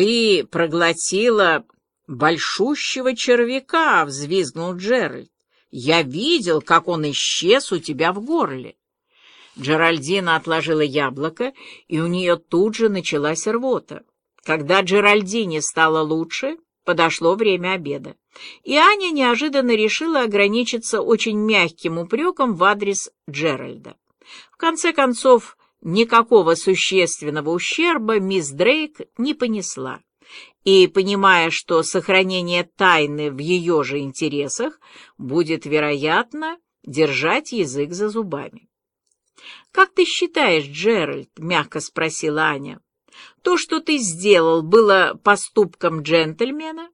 «Ты проглотила большущего червяка!» — взвизгнул Джеральд. «Я видел, как он исчез у тебя в горле». Джеральдина отложила яблоко, и у нее тут же началась рвота. Когда Джеральдине стало лучше, подошло время обеда, и Аня неожиданно решила ограничиться очень мягким упреком в адрес Джеральда. В конце концов, никакого существенного ущерба мисс Дрейк не понесла. И, понимая, что сохранение тайны в ее же интересах будет, вероятно, держать язык за зубами. «Как ты считаешь, Джеральд?» — мягко спросила Аня. «То, что ты сделал, было поступком джентльмена?»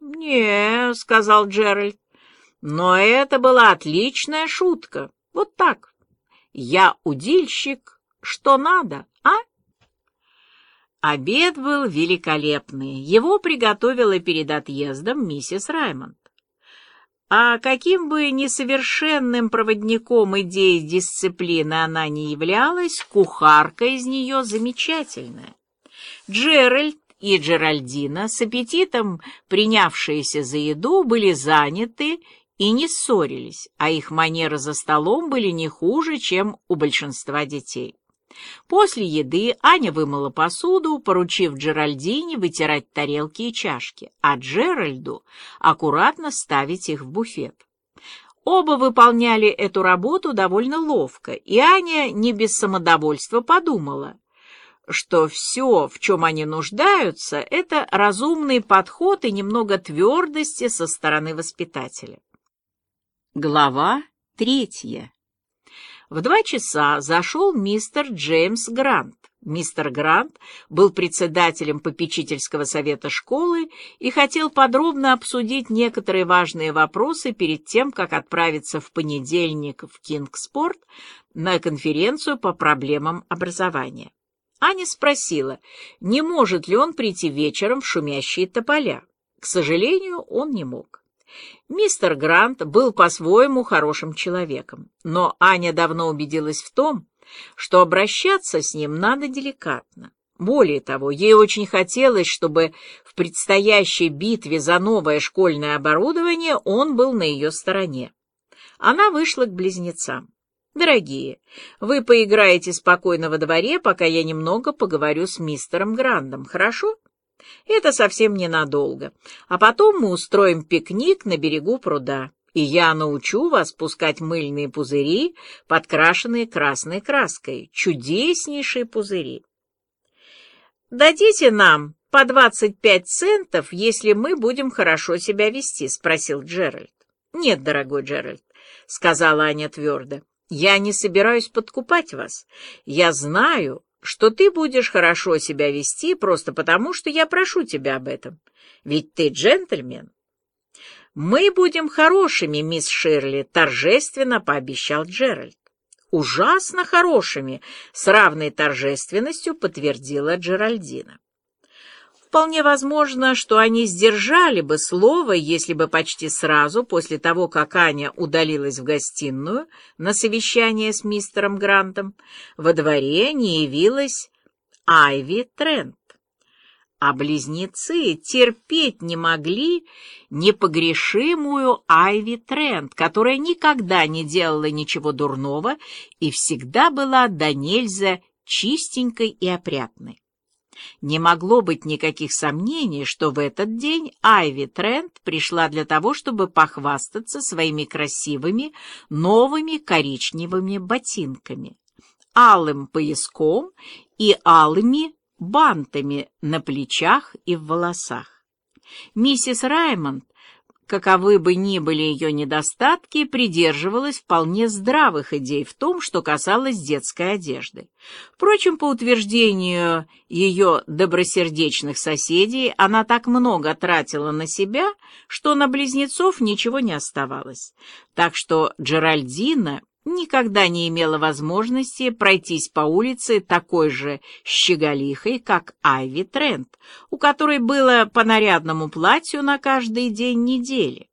«Не», — сказал Джеральд, — «но это была отличная шутка. Вот так. Я удильщик, что надо, а?» Обед был великолепный. Его приготовила перед отъездом миссис Раймонд. А каким бы несовершенным проводником идеи дисциплины она не являлась, кухарка из нее замечательная. Джеральд и Джеральдина, с аппетитом принявшиеся за еду, были заняты и не ссорились, а их манеры за столом были не хуже, чем у большинства детей. После еды Аня вымыла посуду, поручив Джеральдине вытирать тарелки и чашки, а Джеральду аккуратно ставить их в буфет. Оба выполняли эту работу довольно ловко, и Аня не без самодовольства подумала, что все, в чем они нуждаются, это разумный подход и немного твердости со стороны воспитателя. Глава третья в два часа зашел мистер Джеймс Грант. Мистер Грант был председателем попечительского совета школы и хотел подробно обсудить некоторые важные вопросы перед тем, как отправиться в понедельник в Кингспорт на конференцию по проблемам образования. Аня спросила, не может ли он прийти вечером в шумящие тополя. К сожалению, он не мог. Мистер Грант был по-своему хорошим человеком, но Аня давно убедилась в том, что обращаться с ним надо деликатно. Более того, ей очень хотелось, чтобы в предстоящей битве за новое школьное оборудование он был на ее стороне. Она вышла к близнецам. «Дорогие, вы поиграете спокойно во дворе, пока я немного поговорю с мистером Грандом, хорошо?» Это совсем ненадолго. А потом мы устроим пикник на берегу пруда, и я научу вас пускать мыльные пузыри, подкрашенные красной краской. Чудеснейшие пузыри. «Дадите нам по двадцать пять центов, если мы будем хорошо себя вести?» — спросил Джеральд. «Нет, дорогой Джеральд», — сказала Аня твердо, — «я не собираюсь подкупать вас. Я знаю, что ты будешь хорошо себя вести просто потому, что я прошу тебя об этом. Ведь ты джентльмен. Мы будем хорошими, мисс Ширли, торжественно пообещал Джеральд. Ужасно хорошими, с равной торжественностью подтвердила Джеральдина. Вполне возможно, что они сдержали бы слово, если бы почти сразу после того, как Аня удалилась в гостиную на совещание с мистером Грантом, во дворе не явилась Айви Трент. А близнецы терпеть не могли непогрешимую Айви Трент, которая никогда не делала ничего дурного и всегда была до нельзя чистенькой и опрятной. Не могло быть никаких сомнений, что в этот день Айви Трент пришла для того, чтобы похвастаться своими красивыми новыми коричневыми ботинками, алым пояском и алыми бантами на плечах и в волосах. Миссис Раймонд каковы бы ни были ее недостатки, придерживалась вполне здравых идей в том, что касалось детской одежды. Впрочем, по утверждению ее добросердечных соседей, она так много тратила на себя, что на близнецов ничего не оставалось. Так что Джеральдина никогда не имела возможности пройтись по улице такой же щеголихой, как Айви Трент, у которой было по нарядному платью на каждый день недели.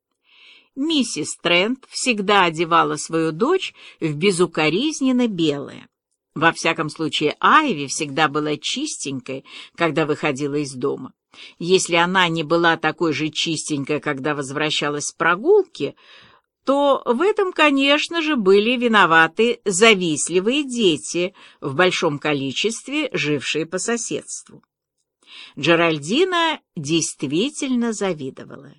Миссис Трент всегда одевала свою дочь в безукоризненно белое. Во всяком случае, Айви всегда была чистенькой, когда выходила из дома. Если она не была такой же чистенькой, когда возвращалась с прогулки, то в этом, конечно же, были виноваты завистливые дети в большом количестве, жившие по соседству. Джеральдина действительно завидовала.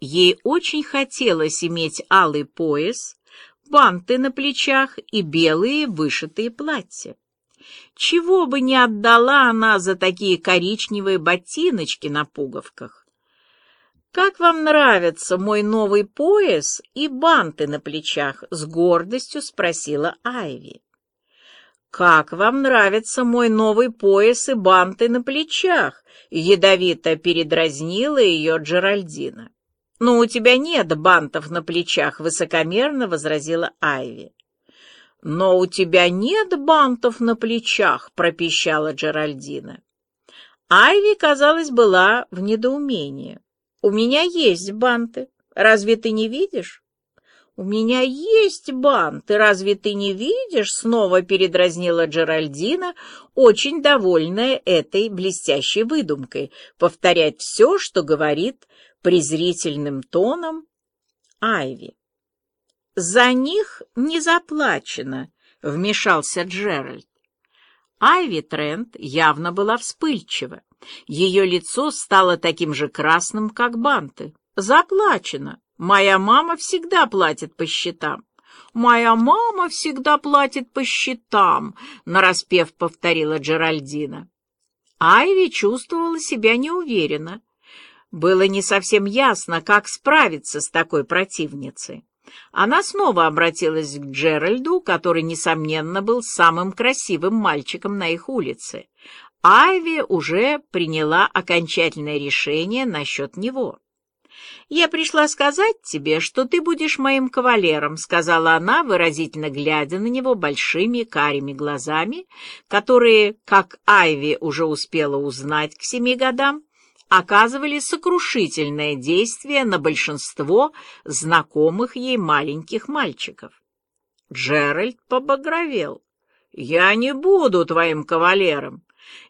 Ей очень хотелось иметь алый пояс, банты на плечах и белые вышитые платья. Чего бы не отдала она за такие коричневые ботиночки на пуговках. «Как вам нравится мой новый пояс и банты на плечах?» — с гордостью спросила Айви. «Как вам нравится мой новый пояс и банты на плечах?» — ядовито передразнила ее Джеральдина. «Но у тебя нет бантов на плечах», — высокомерно возразила Айви. «Но у тебя нет бантов на плечах», — пропищала Джеральдина. Айви, казалось, была в недоумении. «У меня есть банты. Разве ты не видишь?» «У меня есть банты. Разве ты не видишь?» Снова передразнила Джеральдина, очень довольная этой блестящей выдумкой, повторять все, что говорит презрительным тоном Айви. «За них не заплачено», — вмешался Джеральд. Айви Трент явно была вспыльчива. Ее лицо стало таким же красным, как банты. «Заплачено. Моя мама всегда платит по счетам». «Моя мама всегда платит по счетам», — нараспев повторила Джеральдина. Айви чувствовала себя неуверенно. Было не совсем ясно, как справиться с такой противницей. Она снова обратилась к Джеральду, который, несомненно, был самым красивым мальчиком на их улице. Айви уже приняла окончательное решение насчет него. «Я пришла сказать тебе, что ты будешь моим кавалером», — сказала она, выразительно глядя на него большими карими глазами, которые, как Айви уже успела узнать к семи годам, оказывали сокрушительное действие на большинство знакомых ей маленьких мальчиков. Джеральд побагровел. «Я не буду твоим кавалером.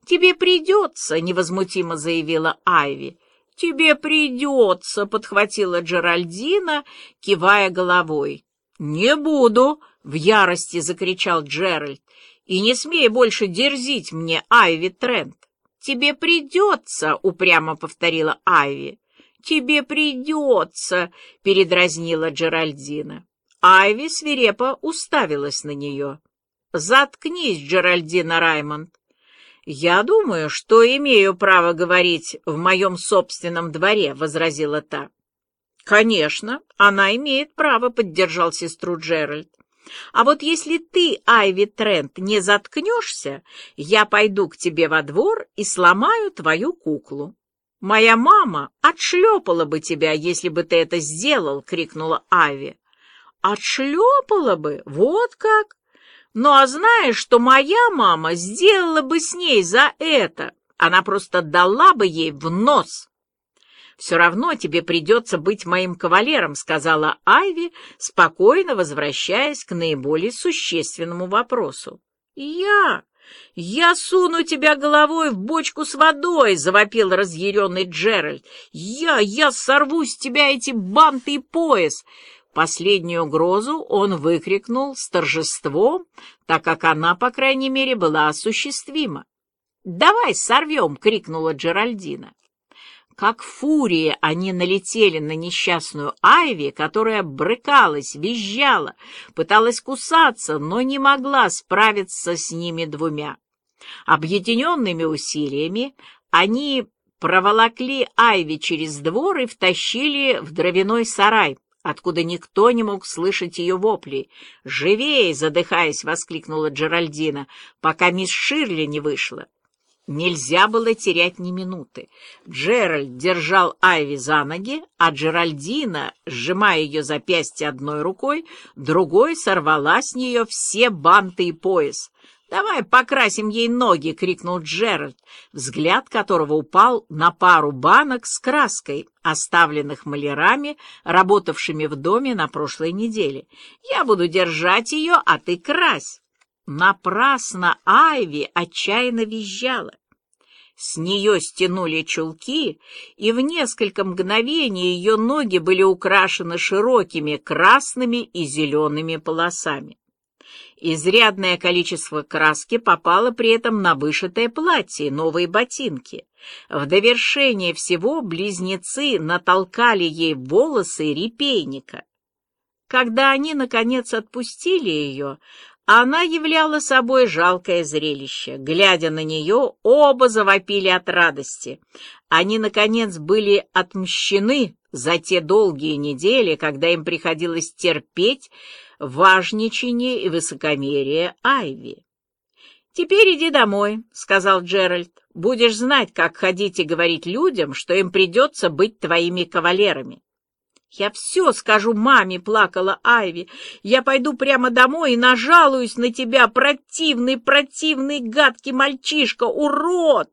Тебе придется», — невозмутимо заявила Айви. «Тебе придется», — подхватила Джеральдина, кивая головой. «Не буду», — в ярости закричал Джеральд. «И не смей больше дерзить мне, Айви Трент. «Тебе придется», — упрямо повторила Айви. «Тебе придется», — передразнила Джеральдина. Айви свирепо уставилась на нее. «Заткнись, Джеральдина Раймонд. «Я думаю, что имею право говорить в моем собственном дворе», — возразила та. «Конечно, она имеет право», — поддержал сестру Джеральд. А вот если ты, Айви Трент, не заткнешься, я пойду к тебе во двор и сломаю твою куклу. Моя мама отшлепала бы тебя, если бы ты это сделал, — крикнула Айви. Отшлепала бы? Вот как? Ну, а знаешь, что моя мама сделала бы с ней за это? Она просто дала бы ей в нос. «Все равно тебе придется быть моим кавалером», — сказала Айви, спокойно возвращаясь к наиболее существенному вопросу. «Я? Я суну тебя головой в бочку с водой!» — завопил разъяренный Джеральд. «Я, я сорву с тебя эти банты и пояс!» Последнюю угрозу он выкрикнул с торжеством, так как она, по крайней мере, была осуществима. «Давай сорвем!» — крикнула Джеральдина. Как фурии они налетели на несчастную Айви, которая брыкалась, визжала, пыталась кусаться, но не могла справиться с ними двумя. Объединенными усилиями они проволокли Айви через двор и втащили в дровяной сарай, откуда никто не мог слышать ее вопли. «Живей!» — задыхаясь, воскликнула Джеральдина, пока мисс Ширли не вышла. Нельзя было терять ни минуты. Джеральд держал Айви за ноги, а Джеральдина, сжимая ее запястье одной рукой, другой сорвала с нее все банты и пояс. «Давай покрасим ей ноги!» — крикнул Джеральд, взгляд которого упал на пару банок с краской, оставленных малярами, работавшими в доме на прошлой неделе. «Я буду держать ее, а ты крась!» Напрасно Айви отчаянно визжала. С нее стянули чулки, и в несколько мгновений ее ноги были украшены широкими красными и зелеными полосами. Изрядное количество краски попало при этом на вышитое платье и новые ботинки. В довершение всего близнецы натолкали ей волосы репейника. Когда они, наконец, отпустили ее, она являла собой жалкое зрелище. Глядя на нее, оба завопили от радости. Они, наконец, были отмщены за те долгие недели, когда им приходилось терпеть важничание и высокомерие Айви. «Теперь иди домой», — сказал Джеральд. «Будешь знать, как ходить и говорить людям, что им придется быть твоими кавалерами». «Я все скажу маме», — плакала Айви. «Я пойду прямо домой и нажалуюсь на тебя, противный, противный, гадкий мальчишка, урод!»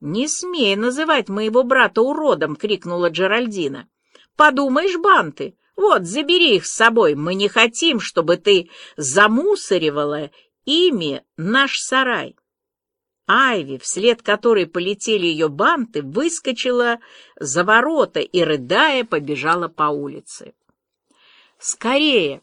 «Не смей называть моего брата уродом!» — крикнула Джеральдина. «Подумаешь, банты, вот, забери их с собой, мы не хотим, чтобы ты замусоривала ими наш сарай». Айви, вслед которой полетели ее банты, выскочила за ворота и, рыдая, побежала по улице. «Скорее!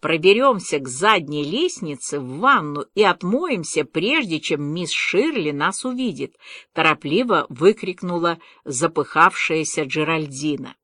Проберемся к задней лестнице в ванну и отмоемся, прежде чем мисс Ширли нас увидит», — торопливо выкрикнула запыхавшаяся Джеральдина.